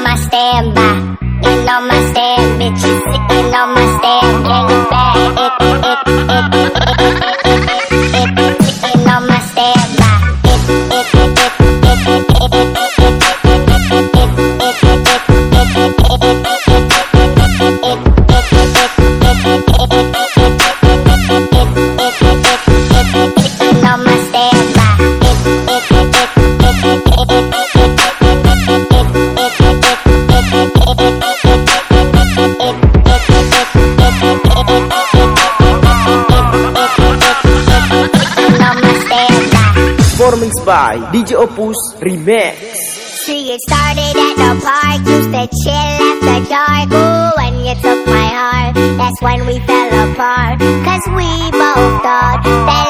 on my standby. In on my stand, bitches. Sitting on my stand, gang bang. It, it, it, it, it. performance by DJ Opus Remix. We get started at the park, used to chill at the dark. Ooh, when you took my heart, that's when we fell apart. Cause we both thought that